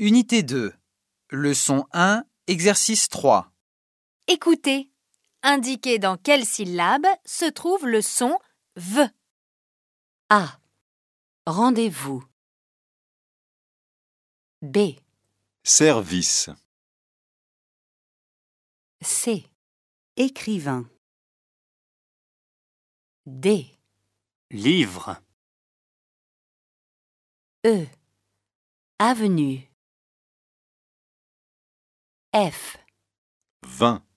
Unité 2. Leçon 1, exercice 3. Écoutez. Indiquez dans quelle syllabe se trouve le son V. A. Rendez-vous. B. Service. C. Écrivain. D. Livre. E. Avenue. F. Vin.